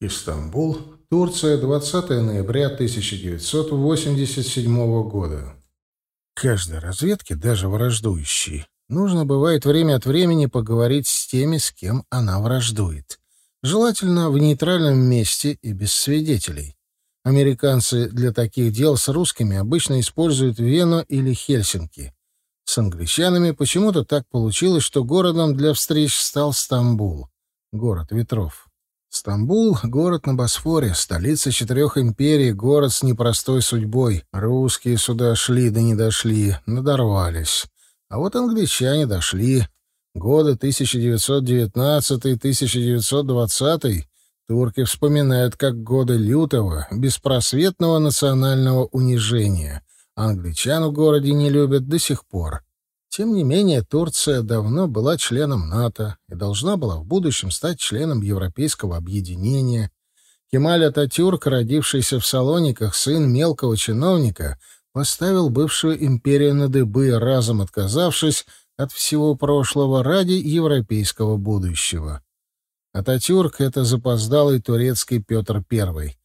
Истамбул, Турция, 20 ноября 1987 года. Каждой разведке, даже враждующей, нужно бывает время от времени поговорить с теми, с кем она враждует. Желательно в нейтральном месте и без свидетелей. Американцы для таких дел с русскими обычно используют Вену или Хельсинки. С англичанами почему-то так получилось, что городом для встреч стал Стамбул, город ветров. Стамбул — город на Босфоре, столица четырех империй, город с непростой судьбой. Русские сюда шли да не дошли, надорвались. А вот англичане дошли. Годы 1919-1920 турки вспоминают как годы лютого, беспросветного национального унижения. Англичан в городе не любят до сих пор. Тем не менее, Турция давно была членом НАТО и должна была в будущем стать членом Европейского объединения. Кемаль Ататюрк, родившийся в Салониках, сын мелкого чиновника, поставил бывшую империю на дыбы, разом отказавшись от всего прошлого ради европейского будущего. Ататюрк — это запоздалый турецкий Петр I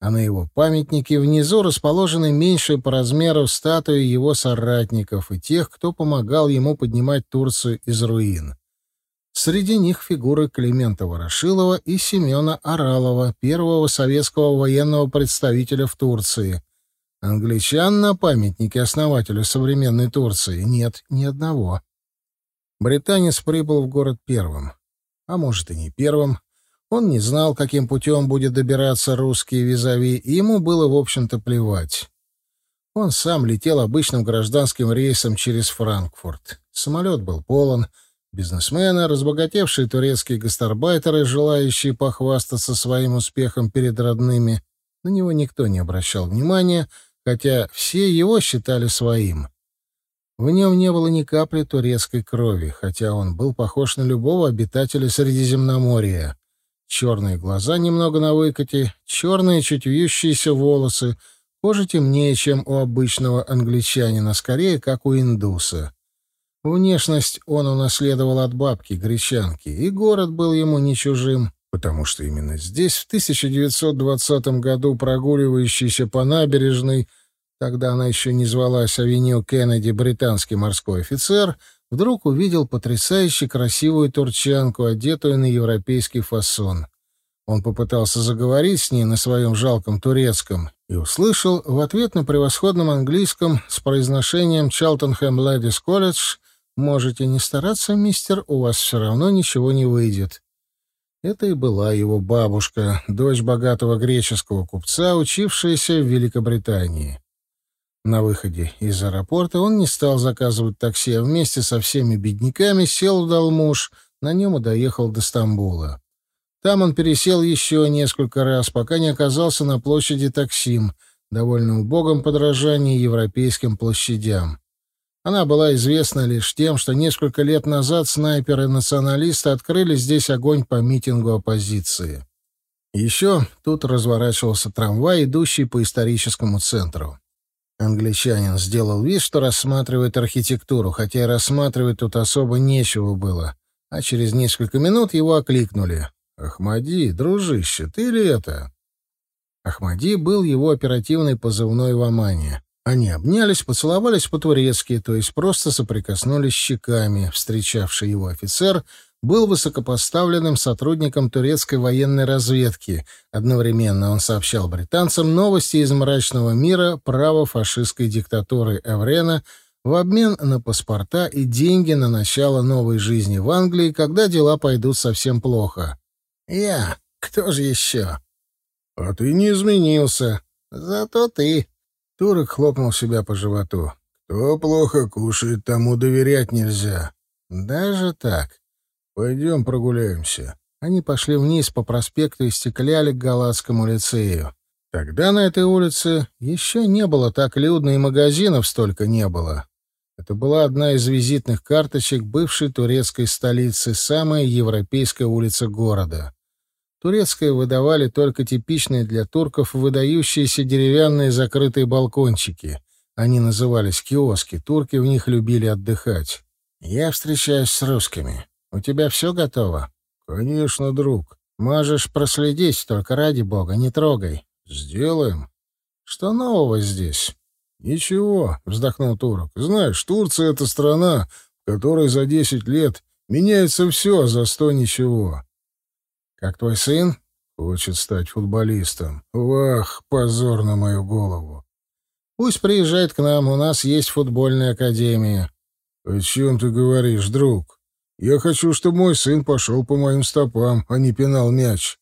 а на его памятнике внизу расположены меньшие по размеру статуи его соратников и тех, кто помогал ему поднимать Турцию из руин. Среди них фигуры Климента Ворошилова и Семена Оралова, первого советского военного представителя в Турции. Англичан на памятнике основателю современной Турции нет ни одного. Британец прибыл в город первым. А может и не первым, он не знал, каким путем будет добираться русский визави, и ему было, в общем-то, плевать. Он сам летел обычным гражданским рейсом через Франкфурт. Самолет был полон. Бизнесмены, разбогатевшие турецкие гастарбайтеры, желающие похвастаться своим успехом перед родными. На него никто не обращал внимания, хотя все его считали своим. В нем не было ни капли турецкой крови, хотя он был похож на любого обитателя Средиземноморья. Черные глаза немного на выкате, черные чуть вьющиеся волосы, кожа темнее, чем у обычного англичанина, скорее, как у индуса. Внешность он унаследовал от бабки, гречанки, и город был ему не чужим, потому что именно здесь, в 1920 году, прогуливающийся по набережной, тогда она еще не звалась Авеню Кеннеди, британский морской офицер — вдруг увидел потрясающе красивую турчанку, одетую на европейский фасон. Он попытался заговорить с ней на своем жалком турецком и услышал в ответ на превосходном английском с произношением «Чалтонхэм Лэдис Колледж» «Можете не стараться, мистер, у вас все равно ничего не выйдет». Это и была его бабушка, дочь богатого греческого купца, учившаяся в Великобритании. На выходе из аэропорта он не стал заказывать такси, а вместе со всеми бедняками сел в Далмуш, на нем и доехал до Стамбула. Там он пересел еще несколько раз, пока не оказался на площади Таксим, довольно убогом подражании европейским площадям. Она была известна лишь тем, что несколько лет назад снайперы-националисты открыли здесь огонь по митингу оппозиции. Еще тут разворачивался трамвай, идущий по историческому центру. Англичанин сделал вид, что рассматривает архитектуру, хотя и рассматривать тут особо нечего было. А через несколько минут его окликнули. «Ахмади, дружище, ты ли это?» Ахмади был его оперативный позывной в Омане. Они обнялись, поцеловались по-турецки, то есть просто соприкоснулись щеками. Встречавший его офицер был высокопоставленным сотрудником турецкой военной разведки. Одновременно он сообщал британцам новости из мрачного мира права фашистской диктатуры Эврена в обмен на паспорта и деньги на начало новой жизни в Англии, когда дела пойдут совсем плохо. «Я? Кто же еще?» «А ты не изменился. Зато ты». Турок хлопнул себя по животу. «Кто плохо кушает, тому доверять нельзя». «Даже так?» «Пойдем прогуляемся». Они пошли вниз по проспекту и стекляли к Галатскому лицею. Тогда на этой улице еще не было так людно, и магазинов столько не было. Это была одна из визитных карточек бывшей турецкой столицы, самая европейская улица города. Турецкое выдавали только типичные для турков выдающиеся деревянные закрытые балкончики. Они назывались киоски, турки в них любили отдыхать. «Я встречаюсь с русскими. У тебя все готово? Конечно, друг. Можешь проследить, только ради бога, не трогай. Сделаем. Что нового здесь? Ничего, вздохнул Турок. Знаешь, Турция — это страна, в которой за десять лет меняется все, а за сто ничего. Как твой сын? Хочет стать футболистом. Вах, позор на мою голову. Пусть приезжает к нам, у нас есть футбольная академия. О чем ты говоришь, друг? Я хочу, чтобы мой сын пошел по моим стопам, а не пинал мяч.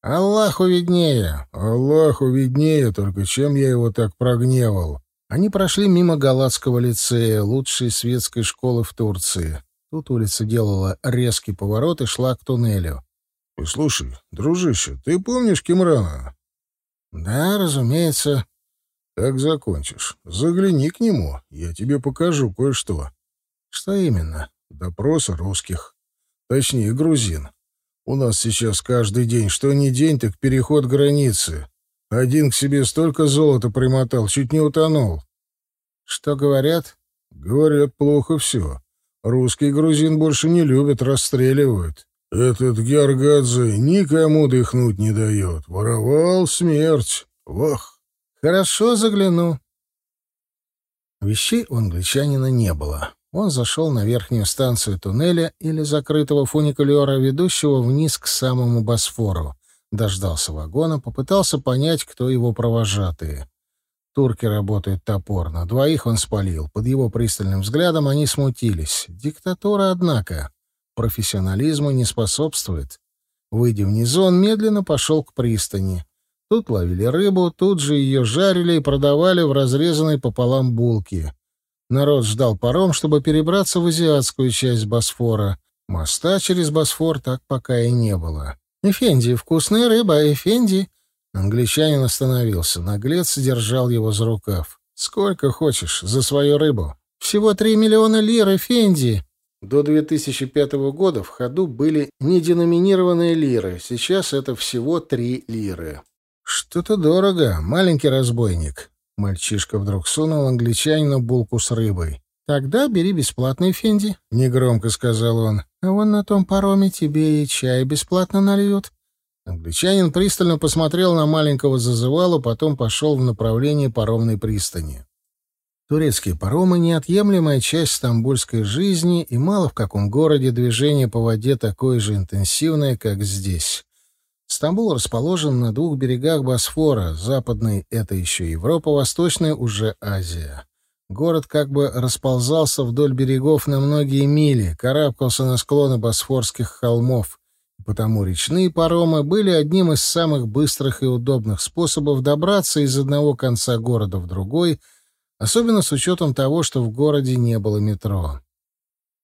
Аллаху виднее. Аллаху виднее, только чем я его так прогневал. Они прошли мимо Галатского лицея, лучшей светской школы в Турции. Тут улица делала резкий поворот и шла к туннелю. — Слушай, дружище, ты помнишь Кимрана? — Да, разумеется. — Как закончишь, загляни к нему, я тебе покажу кое-что. — Что именно? — Допросы русских. Точнее, грузин. У нас сейчас каждый день, что ни день, так переход границы. Один к себе столько золота примотал, чуть не утонул. Что говорят? Говорят, плохо все. Русский грузин больше не любят, расстреливают. Этот Георгадзе никому дыхнуть не дает. Воровал смерть. Вах! Хорошо, загляну. Вещей у англичанина не было. Он зашел на верхнюю станцию туннеля или закрытого фуникулера, ведущего вниз к самому Босфору. Дождался вагона, попытался понять, кто его провожатые. Турки работают топорно. Двоих он спалил. Под его пристальным взглядом они смутились. Диктатура, однако. Профессионализму не способствует. Выйдя внизу, он медленно пошел к пристани. Тут ловили рыбу, тут же ее жарили и продавали в разрезанной пополам булки. Народ ждал паром, чтобы перебраться в азиатскую часть Босфора. Моста через Босфор так пока и не было. «Эфенди, вкусная рыба, Эфенди!» Англичанин остановился. Наглец держал его за рукав. «Сколько хочешь за свою рыбу?» «Всего три миллиона лир, Эфенди!» До 2005 года в ходу были неденоминированные лиры. Сейчас это всего три лиры. «Что-то дорого, маленький разбойник. Мальчишка вдруг сунул англичанину булку с рыбой. «Тогда бери бесплатный, Фенди», — негромко сказал он. «А вон на том пароме тебе и чай бесплатно нальют». Англичанин пристально посмотрел на маленького зазывалу, потом пошел в направлении паромной пристани. Турецкие паромы — неотъемлемая часть стамбульской жизни, и мало в каком городе движение по воде такое же интенсивное, как здесь. Стамбул расположен на двух берегах Босфора. Западный — это еще Европа, восточный — уже Азия. Город как бы расползался вдоль берегов на многие мили, карабкался на склоны босфорских холмов. Потому речные паромы были одним из самых быстрых и удобных способов добраться из одного конца города в другой, особенно с учетом того, что в городе не было метро.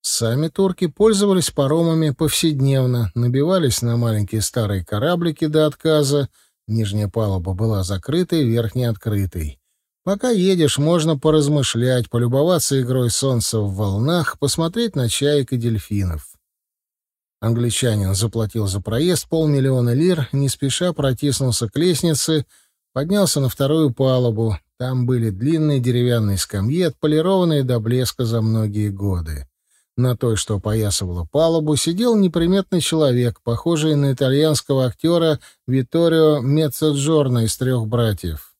Сами турки пользовались паромами повседневно, набивались на маленькие старые кораблики до отказа, нижняя палуба была закрытой, верхняя открытой. Пока едешь, можно поразмышлять, полюбоваться игрой солнца в волнах, посмотреть на чаек и дельфинов. Англичанин заплатил за проезд полмиллиона лир, не спеша протиснулся к лестнице, поднялся на вторую палубу. Там были длинные деревянные скамьи, отполированные до блеска за многие годы. На той, что опоясывала палубу, сидел неприметный человек, похожий на итальянского актера Витторио Меццоджорно из «Трех братьев».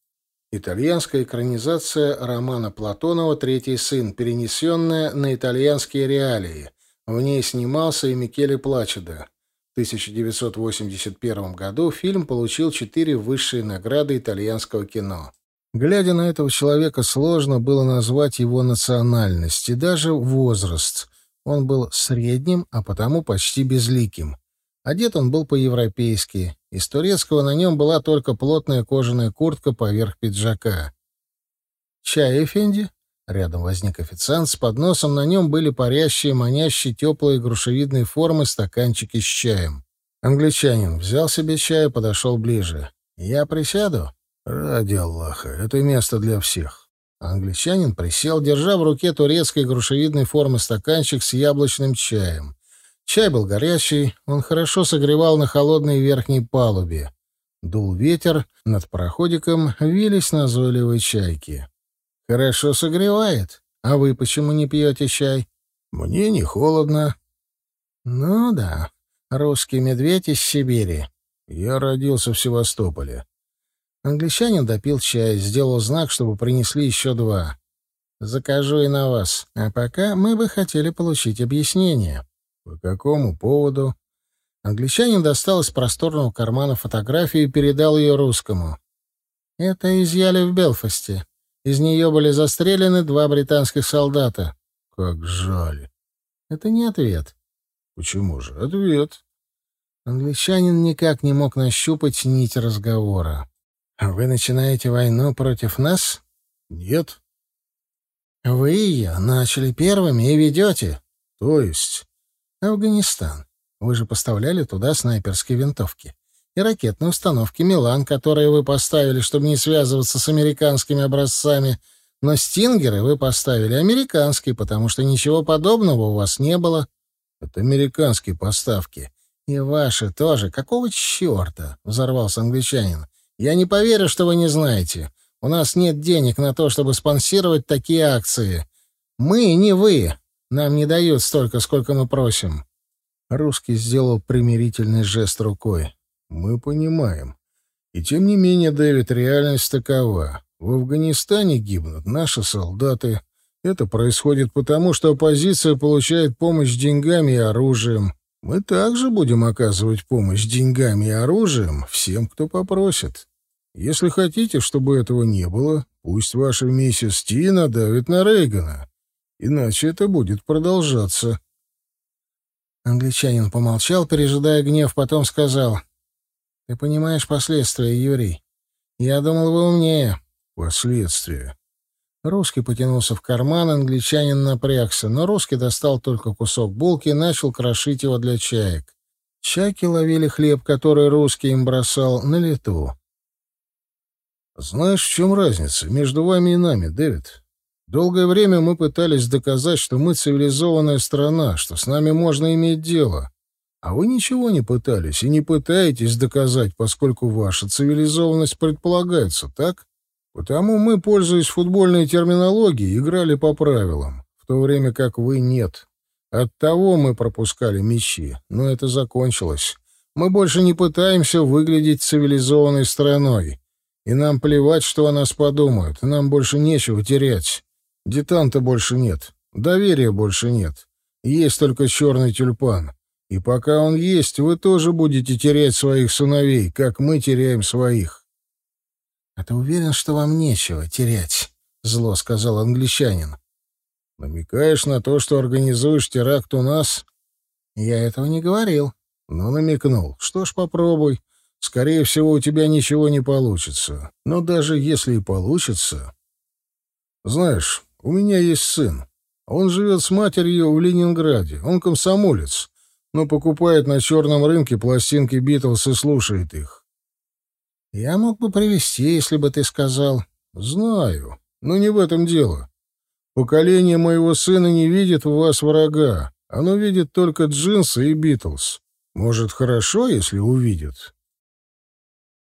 Итальянская экранизация романа Платонова «Третий сын», перенесенная на итальянские реалии. В ней снимался и Микеле Плачеда. В 1981 году фильм получил четыре высшие награды итальянского кино. Глядя на этого человека, сложно было назвать его национальность и даже возраст — он был средним, а потому почти безликим. Одет он был по-европейски. Из турецкого на нем была только плотная кожаная куртка поверх пиджака. «Чай, Эфенди?» Рядом возник официант, с подносом на нем были парящие, манящие, теплые грушевидные формы стаканчики с чаем. Англичанин взял себе чай и подошел ближе. «Я присяду?» «Ради Аллаха, это место для всех». Англичанин присел, держа в руке турецкой грушевидной формы стаканчик с яблочным чаем. Чай был горячий, он хорошо согревал на холодной верхней палубе. Дул ветер, над проходиком вились назойливые чайки. «Хорошо согревает. А вы почему не пьете чай?» «Мне не холодно». «Ну да. Русский медведь из Сибири. Я родился в Севастополе. Англичанин допил чай, сделал знак, чтобы принесли еще два. Закажу и на вас. А пока мы бы хотели получить объяснение. По какому поводу? Англичанин достал из просторного кармана фотографию и передал ее русскому. Это изъяли в Белфасте. Из нее были застрелены два британских солдата. Как жаль. Это не ответ. Почему же? Ответ. Англичанин никак не мог нащупать нить разговора. «Вы начинаете войну против нас?» «Нет». «Вы ее начали первыми и ведете?» «То есть?» «Афганистан. Вы же поставляли туда снайперские винтовки. И ракетные установки «Милан», которые вы поставили, чтобы не связываться с американскими образцами. Но «Стингеры» вы поставили американские, потому что ничего подобного у вас не было. Это американские поставки. И ваши тоже. Какого черта? Взорвался англичанин. Я не поверю, что вы не знаете. У нас нет денег на то, чтобы спонсировать такие акции. Мы не вы. Нам не дают столько, сколько мы просим. Русский сделал примирительный жест рукой. Мы понимаем. И тем не менее, Дэвид, реальность такова. В Афганистане гибнут наши солдаты, это происходит потому, что оппозиция получает помощь деньгами и оружием. Мы также будем оказывать помощь деньгами и оружием всем, кто попросит. Если хотите, чтобы этого не было, пусть ваша миссис Тина давит на Рейгана. Иначе это будет продолжаться. Англичанин помолчал, пережидая гнев, потом сказал. — Ты понимаешь последствия, Юрий? Я думал, вы умнее. — Последствия. Русский потянулся в карман, англичанин напрягся, но русский достал только кусок булки и начал крошить его для чаек. Чайки ловили хлеб, который русский им бросал, на лету. «Знаешь, в чем разница между вами и нами, Дэвид? Долгое время мы пытались доказать, что мы цивилизованная страна, что с нами можно иметь дело. А вы ничего не пытались и не пытаетесь доказать, поскольку ваша цивилизованность предполагается, так?» Потому мы, пользуясь футбольной терминологией, играли по правилам, в то время как вы нет. Оттого мы пропускали мячи, но это закончилось. Мы больше не пытаемся выглядеть цивилизованной страной. И нам плевать, что о нас подумают. Нам больше нечего терять. Детанта больше нет. Доверия больше нет. Есть только черный тюльпан. И пока он есть, вы тоже будете терять своих сыновей, как мы теряем своих. «А ты уверен, что вам нечего терять?» — зло сказал англичанин. «Намекаешь на то, что организуешь теракт у нас?» «Я этого не говорил». «Ну, намекнул. Что ж, попробуй. Скорее всего, у тебя ничего не получится. Но даже если и получится... Знаешь, у меня есть сын. Он живет с матерью в Ленинграде. Он комсомолец, но покупает на черном рынке пластинки Битлз и слушает их. Я мог бы привести, если бы ты сказал. Знаю, но не в этом дело. Поколение моего сына не видит в вас врага. Оно видит только джинсы и Битлз. Может, хорошо, если увидит.